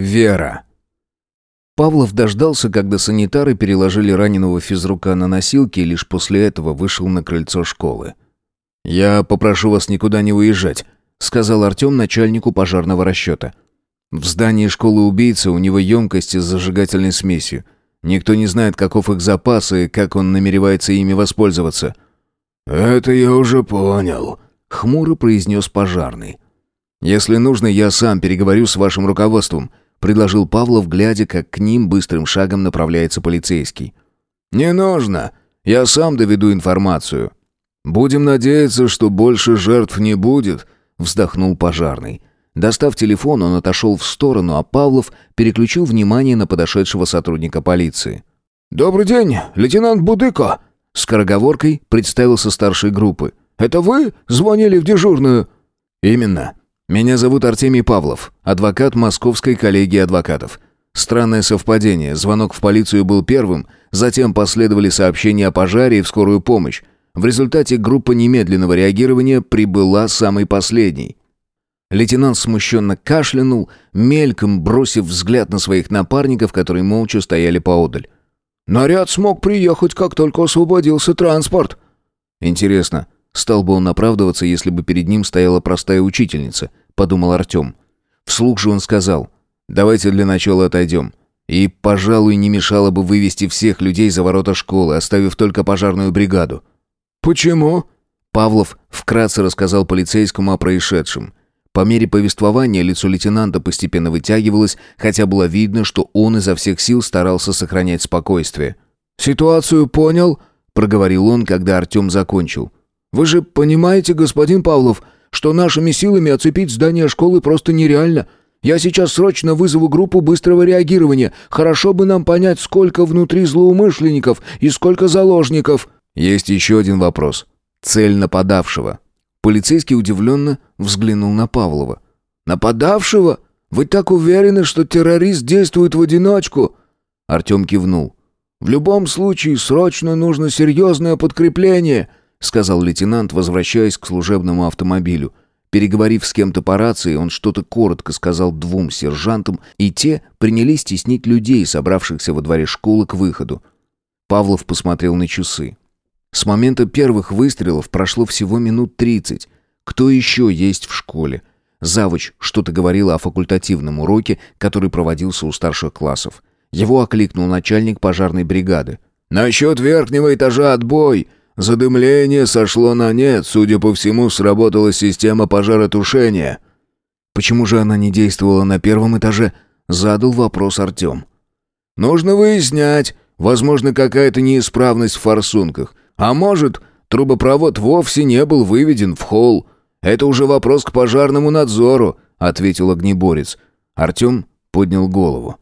Вера. Павлов дождался, когда санитары переложили раненого физрука на носилки и лишь после этого вышел на крыльцо школы. «Я попрошу вас никуда не уезжать», — сказал Артем начальнику пожарного расчета. «В здании школы убийцы у него емкости с зажигательной смесью. Никто не знает, каков их запас и как он намеревается ими воспользоваться». «Это я уже понял», — хмуро произнес пожарный. «Если нужно, я сам переговорю с вашим руководством», — предложил Павлов, глядя, как к ним быстрым шагом направляется полицейский. «Не нужно. Я сам доведу информацию». «Будем надеяться, что больше жертв не будет», — вздохнул пожарный. Достав телефон, он отошел в сторону, а Павлов переключил внимание на подошедшего сотрудника полиции. «Добрый день, лейтенант Будыко!» Скороговоркой представился старшей группы. «Это вы звонили в дежурную?» «Именно. Меня зовут Артемий Павлов, адвокат Московской коллегии адвокатов. Странное совпадение. Звонок в полицию был первым, затем последовали сообщения о пожаре и в скорую помощь. В результате группа немедленного реагирования прибыла самой последней. Лейтенант смущенно кашлянул, мельком бросив взгляд на своих напарников, которые молча стояли поодаль. «Наряд смог приехать, как только освободился транспорт». «Интересно, стал бы он оправдываться, если бы перед ним стояла простая учительница?» подумал Артем. Вслух же он сказал, «Давайте для начала отойдем. И, пожалуй, не мешало бы вывести всех людей за ворота школы, оставив только пожарную бригаду». «Почему?» Павлов вкратце рассказал полицейскому о происшедшем. По мере повествования лицо лейтенанта постепенно вытягивалось, хотя было видно, что он изо всех сил старался сохранять спокойствие. «Ситуацию понял?» — проговорил он, когда Артем закончил. «Вы же понимаете, господин Павлов, что нашими силами оцепить здание школы просто нереально. Я сейчас срочно вызову группу быстрого реагирования. Хорошо бы нам понять, сколько внутри злоумышленников и сколько заложников». Есть еще один вопрос. Цель нападавшего. Полицейский удивленно взглянул на Павлова. «Нападавшего? Вы так уверены, что террорист действует в одиночку?» Артем кивнул. «В любом случае, срочно нужно серьезное подкрепление сказал лейтенант, возвращаясь к служебному автомобилю. Переговорив с кем-то по рации, он что-то коротко сказал двум сержантам, и те принялись теснить людей, собравшихся во дворе школы к выходу. Павлов посмотрел на часы. С момента первых выстрелов прошло всего минут тридцать. Кто еще есть в школе? Завуч что-то говорила о факультативном уроке, который проводился у старших классов. Его окликнул начальник пожарной бригады. «Насчет верхнего этажа отбой!» Задымление сошло на нет, судя по всему, сработала система пожаротушения. Почему же она не действовала на первом этаже? Задал вопрос Артем. Нужно выяснять. Возможно, какая-то неисправность в форсунках. А может, трубопровод вовсе не был выведен в холл. Это уже вопрос к пожарному надзору, ответил огнеборец. Артем поднял голову.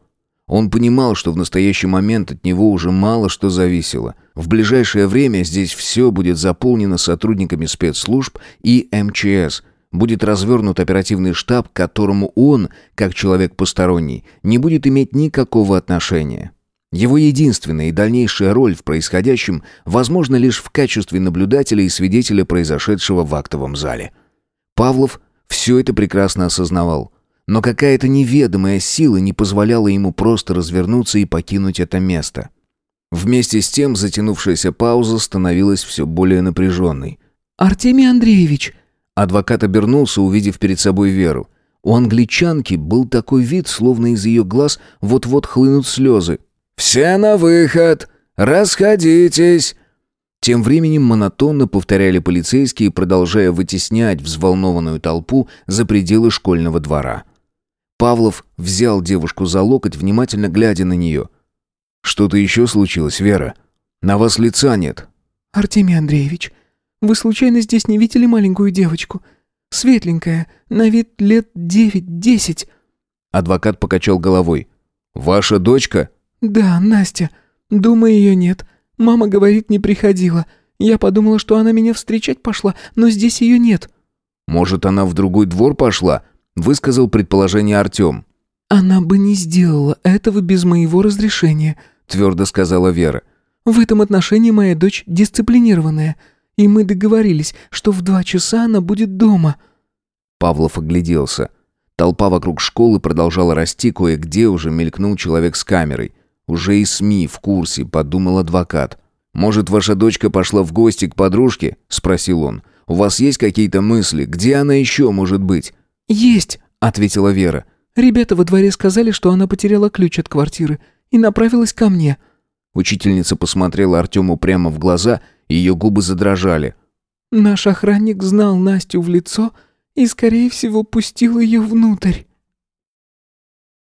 Он понимал, что в настоящий момент от него уже мало что зависело. В ближайшее время здесь все будет заполнено сотрудниками спецслужб и МЧС. Будет развернут оперативный штаб, к которому он, как человек посторонний, не будет иметь никакого отношения. Его единственная и дальнейшая роль в происходящем возможна лишь в качестве наблюдателя и свидетеля произошедшего в актовом зале. Павлов все это прекрасно осознавал – но какая-то неведомая сила не позволяла ему просто развернуться и покинуть это место. Вместе с тем затянувшаяся пауза становилась все более напряженной. «Артемий Андреевич!» Адвокат обернулся, увидев перед собой Веру. У англичанки был такой вид, словно из ее глаз вот-вот хлынут слезы. «Все на выход! Расходитесь!» Тем временем монотонно повторяли полицейские, продолжая вытеснять взволнованную толпу за пределы школьного двора. Павлов взял девушку за локоть, внимательно глядя на нее. «Что-то еще случилось, Вера? На вас лица нет». «Артемий Андреевич, вы случайно здесь не видели маленькую девочку? Светленькая, на вид лет девять-десять». Адвокат покачал головой. «Ваша дочка?» «Да, Настя. Думаю, ее нет. Мама говорит, не приходила. Я подумала, что она меня встречать пошла, но здесь ее нет». «Может, она в другой двор пошла?» Высказал предположение Артем. «Она бы не сделала этого без моего разрешения», твердо сказала Вера. «В этом отношении моя дочь дисциплинированная, и мы договорились, что в два часа она будет дома». Павлов огляделся. Толпа вокруг школы продолжала расти, кое-где уже мелькнул человек с камерой. Уже и СМИ в курсе, подумал адвокат. «Может, ваша дочка пошла в гости к подружке?» – спросил он. «У вас есть какие-то мысли? Где она еще может быть?» «Есть», — ответила Вера. «Ребята во дворе сказали, что она потеряла ключ от квартиры и направилась ко мне». Учительница посмотрела Артему прямо в глаза, ее губы задрожали. «Наш охранник знал Настю в лицо и, скорее всего, пустил ее внутрь».